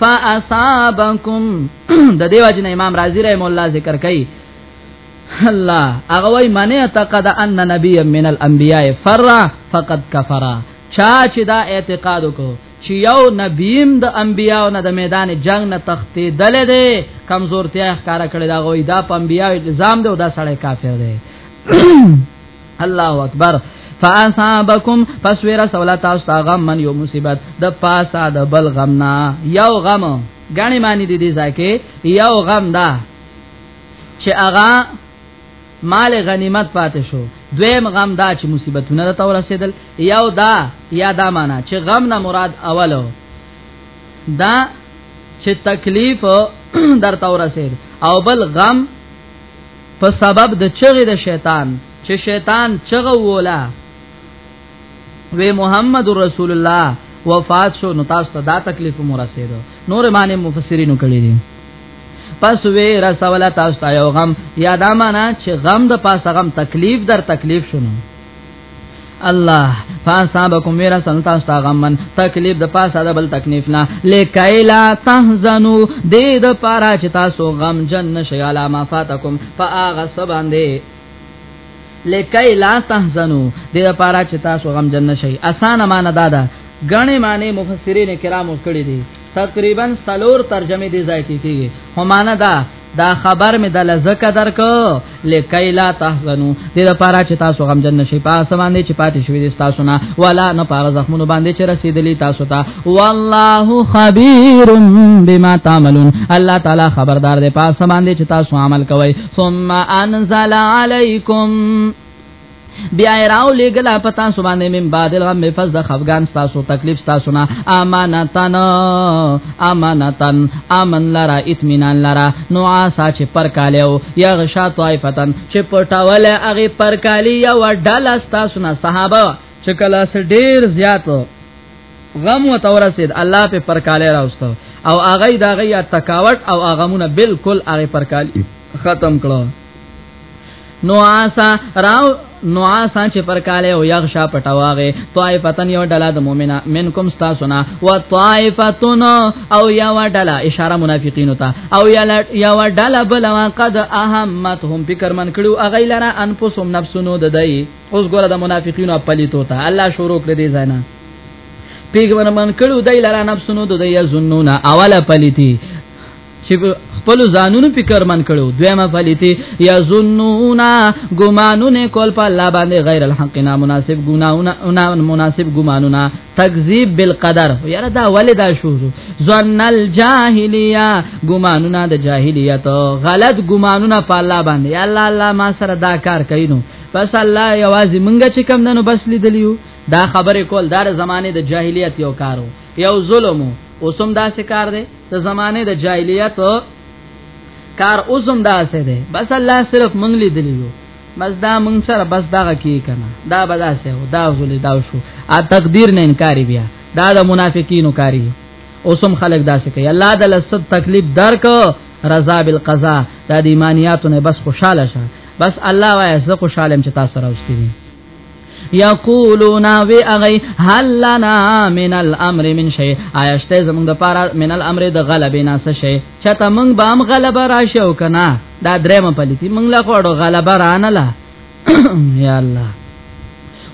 فاصابکم د دیو جن امام رازی رحم الله ذکر کوي الله هغه وای من اعتقد ان نبی من الانبیاء فر فقد کفر چا چې دا اعتقاد وکړو چې یو نبیم د انبیاو نه د میدان جنگ نه تختی دل دی کمزورتیا ښکارا کړی دا غوی دا په انبیاو الزام دی او دا سړی کافر دی الله اکبر فاصابکم پس ویرا سولا تاسو ته غم من یو مصیبت د پاسا د بل غم نه یو غم غاڼې معنی دي دي ځکه یو غم دا چې اغا مال غنیمت پاتې شو دویم غم دا چې مصیبتونه ته ورسېدل یو دا یا دا معنا چې غم نه مراد اولو دا چې تکلیف در تور سید او بل غم په سبب د چغې د شیطان چې شیطان چغه وولا وی محمد رسول الله وفات شو نو تاسو ته دا تکلیف مو رسیدو نور معنی مفسرینو کړی دي پس وی رسول تاسو ته یو غم یادا معنا چې غم د پاسه غم تکلیف در تکلیف شونه الله فاصابکم میرا سنتا استا غمن تکلیف د پاسه د بل تکلیف نه لکایلا تحزنو دې د پارا چې تاسو غم جن نشي علا ما فاتکم فاغه سباندې لکای لا تحزنو د لپاره چې تاسو غم جن نشئ اسانه مان دادا غنې معنی مفسرین کرامو کړی دي تقریبا سلور ترجمه دي ځای کې کیږي همانه دا دا خبر می دل زکه درکو لکای لا تحزنو دې لپاره چې تاسو غم جن نشي پاس باندې چې پاتې شوی دې تاسو نه ولا نه پاره زخمونو باندې چې رسیدلی تاسو ته والله خبير بما تعملون الله تعالی خبردار دې پاس باندې چې تاسو عمل کوئ ثم انزل عليكم بیا راو لګلا پتا سو باندې من بعد الغم فز د خفغان تاسو تکلیف تاسو نه امانتن امانتن امن لرا اطمینان لرا نو آسا چې پر کالیو یا غشا طائفتن چې پټاول هغه پر کالی یا وډل تاسو نه صحابه چې کلا سر ډیر زیات غم و تورسید الله په پر کالی راوستو او هغه دا غي تکاوت او هغه مون بالکل هغه پر کالی ختم کړو نو آسا راو نو آسا چې پر کاله او یغشا پټواغه طائفتن یو ډله د مؤمنا منکم استاسنا و طائفتن او یو ډله اشاره منافقین ته او یو ډله بل قد اهمتهم فکر من کړو اغه لرا انفسهم نفسونو د دای اوس ګوره د منافقینو پلیتو ته الله شروع کړی دی زینا پیغمبر من کړو دای لرا نفسونو د دای زنونه اوله پلیتی چې خپل ځانونو فکر من کړو دویمه فلیتی یا ظنونا ګمانونه کول په الله باندې غیر الحق نه مناسب ګناونه نه مناسب ګمانونه تکذیب بالقدر یاره دا ولې دا شو ظن الجاهلیه ګمانونه د جاهلیت غلط ګمانونه په الله باندې یا الله الله ما سره دا کار کینو پس الله یوازې مونږ چې کم دنو بس لیدلیو دا خبره کول دار زمانه د جاهلیت یو کارو یو ظلم اوسم دا سکار دی د زمانه د جاهلیت کار اوسم دا سه دی بس الله صرف مونږ لیدلیو بس دا مونږ سره بس دغه کی کنه دا بدا سه او دا غلی دا شو ا تقدیر نه انکاری بیا دا د منافقینو کاری اوسم خلق دا سه کوي الله د لست تکلیف درک رضا بالقضاء دا د ایمانیاتو نه بس خوشاله شه بس الله وای زه خوشاله چې تاسو راوستینی یقولون وی اغی هل لنا من الامر من شی آیشته زمونږ د پاره من الامر د غلبې نه څه شی چته مونږ به هم غلبه راشو کنه دا درېم پلیتی مونږ لا خوړو غلبه رانه لا یا الله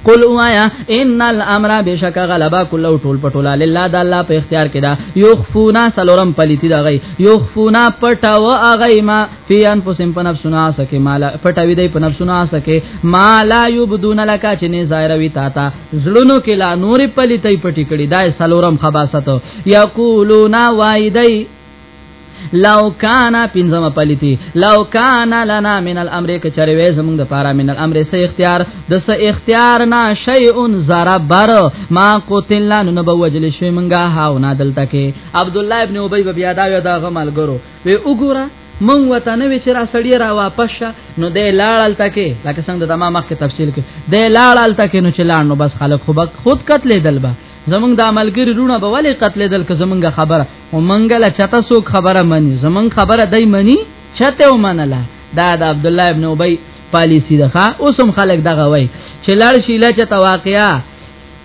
قل وایا ان الامر بشک غلبا کلو ټول پټولا لله د الله په اختیار کې دا یخفونا سلورم پلیتی دا غي یخفونا پټاو اغیما فی انفسهم په نفسونو اسکه مالا پټوي دی په نفسونو اسکه مالا یبدون لک چې نه ظاهر وی تا تا زړونو کې لا نور پلیتې پټی کړي دای سلورم خباست یقولون وایدای لو کان پنځم پلیتی لو کان لنا من الامر کچره وې زمونږ د پاره من الامر سه اختیار د سه اختیار نه شیء زرا بر ما قتلنا نو به وجل شي مونږه هاو نه دلته کې عبد الله ابن ابي بیا دا یو دا غمل ګرو وی وګوره مونږ وته نه وی چې را سړی را واپس شه نو د لاړل تکي لکه څنګه د ما مخکې تفصیل کې د لاړل تکي نو چې لاړ نو بس خلک خو خود قتل دلبا زمونږ د عملګری رونه به ولې قتل دل که زمونږ خبره او مونږ لا چته سو خبره مني زمونږ خبره دای مني چته ومنله دا د عبد الله ابن ابي پالیسی ده اوسم خلک دغه وای چې لاړ شي لچ تواقعا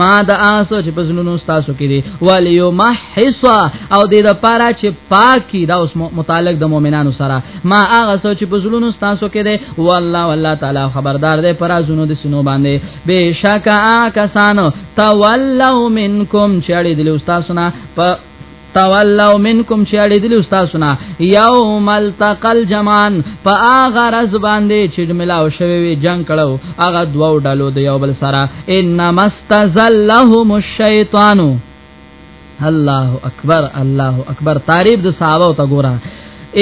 ما دا اسو چې پسلونو تاسو کې دي ولیو ما حصا او دې د پاره چې پاکي دا اوس متعلق د مؤمنانو سره ما هغه سو چې پسلونو تاسو کې دي والله والله تعالی خبردار دی پر ازونو د سينو باندې بشکا کسانو تولوا منکم چړې دي تاسو نه په تولوا منکم چې اړې دي استاد سنا یوم التقل جمان په اغه رز باندې چې ملاو شوی وي جنگ کړو اغه دوو ډلو د یو بل سره انما استزلهم الشیطان الله اکبر الله اکبر تعریف د صحابه ته ګوره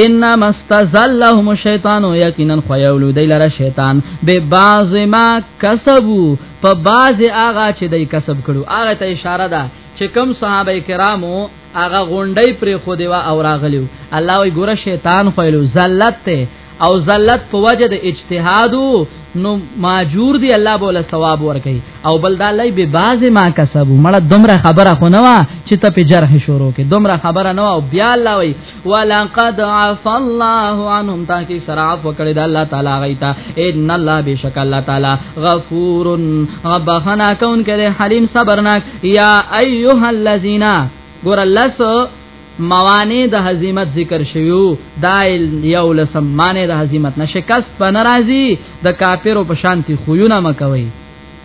انما استزلهم الشیطان یقینا خیول دی لره شیطان به باز ما کسبو په باز هغه چې دی کسب کړو هغه ته اشاره ده چې کم صحابه کرامو هغه غونډي پر خو دی وا او راغلیو الله وی ګوره شیطان خویلو ذلت ته او ذلت په وجه د اجتهاد نو ماجور دی الله بوله ثواب ورکي او بل دا لای به باز ما کسب مړه دومره خبره خو نه وا چې ته په جرح شروع کې دومره خبره نه او بیا الله وی ولقد عفا الله عنهم تاکي سراف وکړي د الله تعالی غيتا ان الله بشک الله تعالی غفور غبخنا كون کړي حليم صبرناک يا ايها الذين ګور لس موانع د هزیمت ذکر شویو دا یو لسم معنی د هزیمت نشکست په ناراضي د کافرو په شانتي خوونه مکوي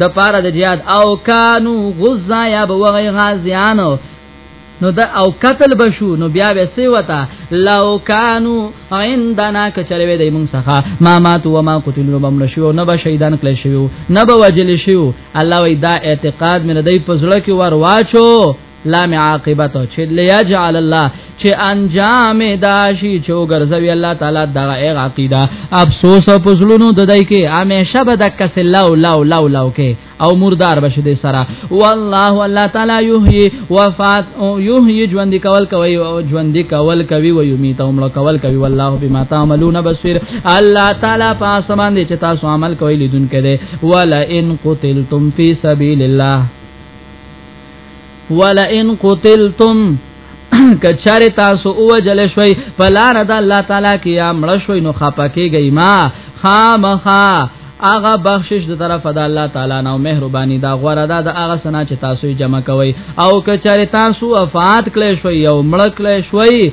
د پاره د جهاد او کانو غزا یا بوغی غازیانو نو دا او قتل بشو نو بیا به سی وتا لو کانو عندنا کچره وی دی مونږ څخه ما مات و ما قتل نو بم نشو نه به شهیدان کله شو نه به وجل شو الله وی دا اعتقاد مې دی په زړه کې ور واچو لام عاقبت چې ليجعل الله چې انجام داشي چې وګرځوي الله تعالی دا غیر عقیده افسوس او پزلونو د دای کې همیشه به د کس لاو لاو لاو لاو کې او مردار بشه دې سره والله الله تعالی یحیی وفات او یحیی ژوند کول کوي او ژوند کول کوي او یمیت او مړ کول کوي والله بما تعملون بصیر الله تعالی پاس باندې چې تاسو عمل کوي لیدونکو دې ولا ان قتلتم فی سبیل الله ولئن قتلتم کچاره تاسو او جل شوي فلار د الله تعالی کې یا مړ شوي نو خپکیږي ما خامخا اغه بخشش د طرف د الله تعالی نو مهرباني دا غوړه ده د اغه سنا چې تاسو جمع کوي او کچاره تاسو وفات کړئ شوي او مړ کړئ شوي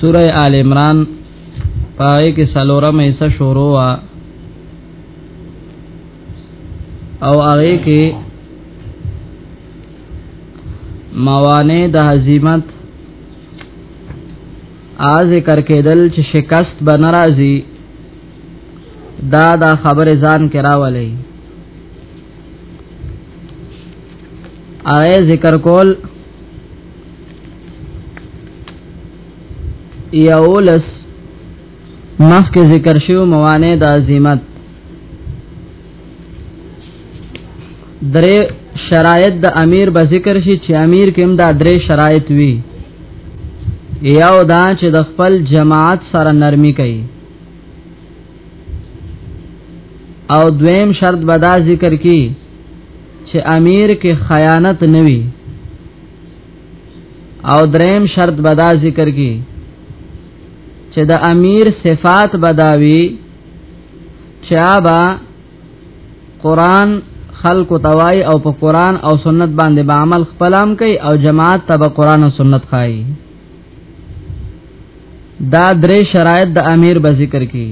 سوره آل عمران پای کې سلورم ایسه شروع وا او هغه کې موانع د هزیمت ا ذکر کېدل چې شکست به ناراضي دا دا خبر ځان کراولې آئے ذکر کول یولس مخک ذکر شو موانع د عظمت درې شرایط د امیر به ذکر شي چې امیر کوم دا درې شرایط وي یو دا چې د خپل جماعت سره نرمي کوي او دویم شرط به دا ذکر کی چې امیر کې خیانت نوي او دریم شرط بدا ذکر کی چې د امیر صفات بداوي چې ابا قران خلق توای او په قران او سنت باندې به عمل خپلام کوي او جماعت ته به قران او سنت خای دا درې شرایط د امیر به ذکر کی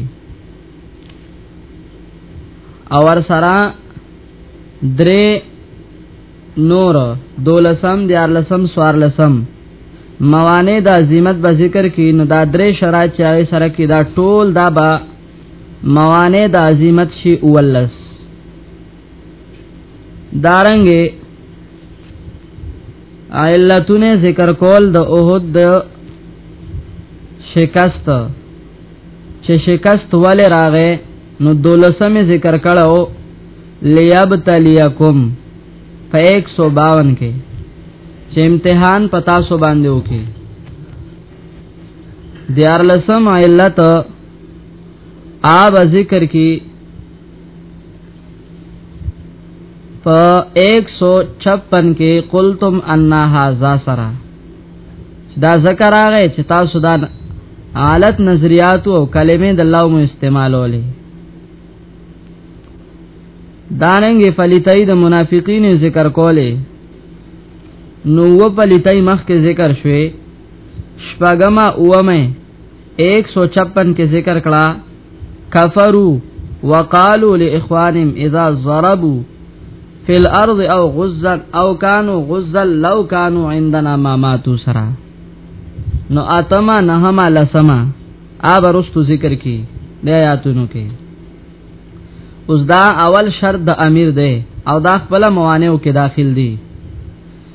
او ور سره درې نور دولسم دیارلسم سوارلسم موانع د عظمت به ذکر کی نو دا درې شرایط چې سره کې دا ټول دا به موانع د عظمت شي اولس دارنګه علتونه ذکر کول د اوهد د شکست چې شکست ولې راغې نو دولسمه ذکر کړو لیابتلیکم په 152 کې چې امتحان پتا سو باندې وکي دیار لسم علت آب ذکر کی په 156 کې قلتم ان هاذا سرا دا ذکر راغی چې تاسو دا حالت نظریات او کلمې د الله مو استعمالولې داننګ فلیتای د منافقین ذکر کولې نو و فلیتای مخ کې ذکر شوه شپګما اومه 156 کې ذکر کړه کفرو وقالو لاخوانهم اذا ضربوا فی الارض او غزا او کانو غزا لو کانو عندنا ما ماتو سرا نو اتما نهما لسما آب رستو ذکر کی د آیاتونو کې اوس دا اول شرط د امیر دی او دا خپل موانعو کې داخل دی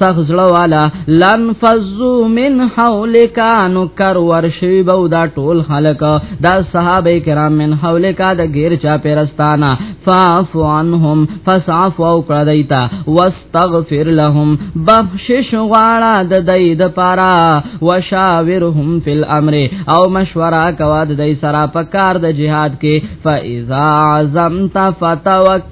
سخ زړه والا لن فزو من حولک نو کر ورشي بو دا ټول خلق دا صحابه کرام من حولک دا غیر چا پرستانا فاعف عنهم فصعف او کړه دیتا واستغفر لهم بخشش غواړه د دای د پارا وشاورهم فی الامر او مشوره کوا د دای سره په کار د جهاد کې فاذا عزمت فتوکل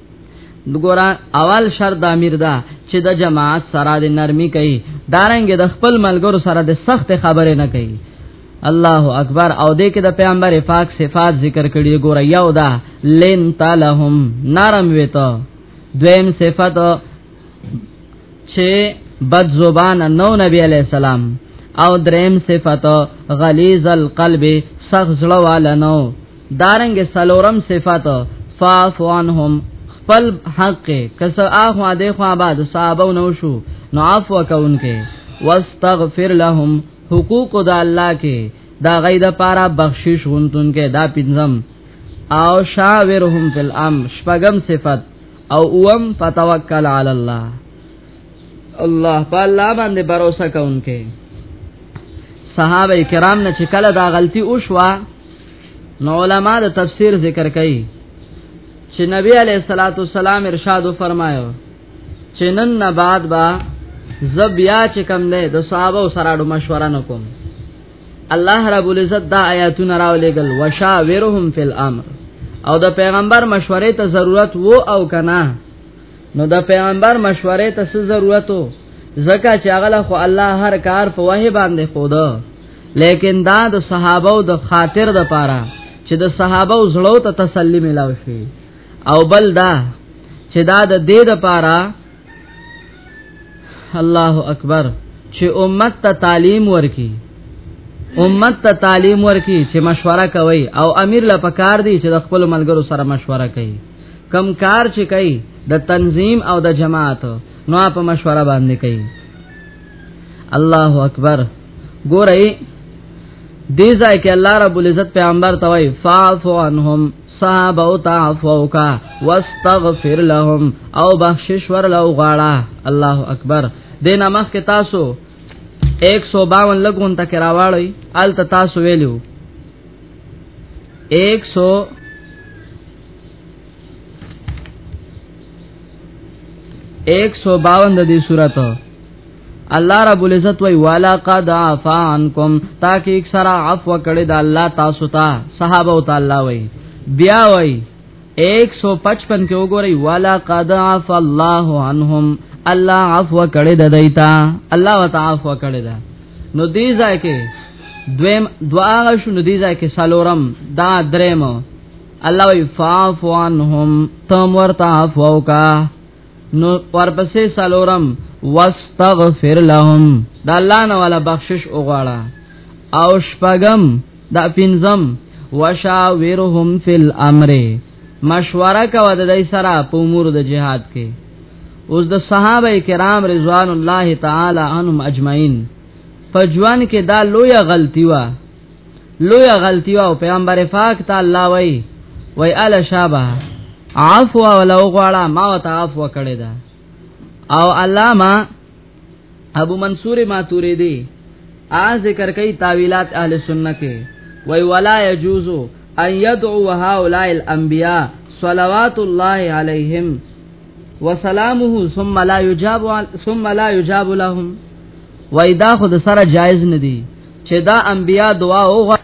دګورا اول شرط د امیر دا چې د جماعت سره د نرمي کوي دارنګ د خپل ملګرو سره د سخت خبره نه کوي الله اکبر او دې کې د پیغمبر پاک صفات ذکر کړي ګورا یو دا لین تعالهم نرم ویته دویم صفات چې بد زبان نو نبی علی السلام او دریم صفات غلیظ القلب سخت زړه والنو دارنګ سلورم صفات فاعف عنهم خپل حق کس اخوا د خوا بعد صاحب نو شو نو عفو کونکي واستغفر لهم حقوق د الله کې دا غي د پاره بخشش غونتون کې دا پنځم او شاورهم فی الامر شپغم صفت او اوم فتوکل علی الله الله په الله باندې باور وکونکي صحابه کرام نه چې کله دا غلطي وشوه نو علما د تفسیر ذکر کوي چې نبی علیہ الصلوۃ والسلام ارشاد فرمایو چې نن نه بعد با زبیا چې کم نه د صحابه سره د مشوره نکوم الله رب العزت دا آیاتونه راولېګل وشاورهم فی الامر او د پیغمبر مشورې ته ضرورت وو او کنا نو د پیغمبر مشورې ته ضرورت وو زکه چې هغه خو الله هر کار په وه باندې خو ده لیکن دا د صحابه او د خاطر د پاره چې د صحابه او زړه ته تسلی ملاو شي او بل دا چې دا د دې د پاره الله اکبر چې امت ته تعلیم ورکي امت ته تعلیم ورکي چې مشوره کوي او امیر لا پکار دی چې د خپل ملګرو سره مشوره کوي کم کار چې کوي د تنظیم او د جماعت نو په مشوره باندې کوي الله اکبر ګورئ دې ځای کې الله رب العزت پیغمبر ته وایي فاعف عنهم صحابه او تعفو کا واستغفر لهم او بخشش ورلو غواړه الله اکبر دینه مخ کې تاسو 152 لګون تک راواړی ال تاسو ویلو 100 152 د دې سورته الله رب العزت وی والا قد عفا عنکم تاکي اکثر عفو کړي د الله تاسو ته صحابه او تعالی وی بیا وی 155 کې وګورئ والا قد عفا الله عنهم الله عفو کړي د دیتا الله وتعالى عفو کړي دا نو دې ځای کې دویم دعا شو نو دې ځای کې سالورم دا درېمو الله وی فاعف عنهم تم ورته عفو کا نو ورپسې سالورم واستغفر لهم دا الله نه والا بخشش وغواړه او شپغم دا پنځم وشاورهم فی الامر مشوره کوه د دې سره په امور د جهاد کې اوس د صحابه کرام رضوان الله تعالی عنهم اجمعین په ژوند کې دا لوی غلطی و لوی غلطی او پیغمبر پاک ته الله وای وای ال شابه عفو ولو غواړه ما تعاف وکړه دا او علامه ابو منصور ماتوری دی ا ذکر کوي تاویلات اهل سنت کې وای ولا يجوز ان يدعو هؤلاء الانبياء صلوات الله عليهم وسلامه ثم لا يجاب ثم لا يجاب لهم وای دا خود سره جایز ندی چې دا انبیا دعا وغواړي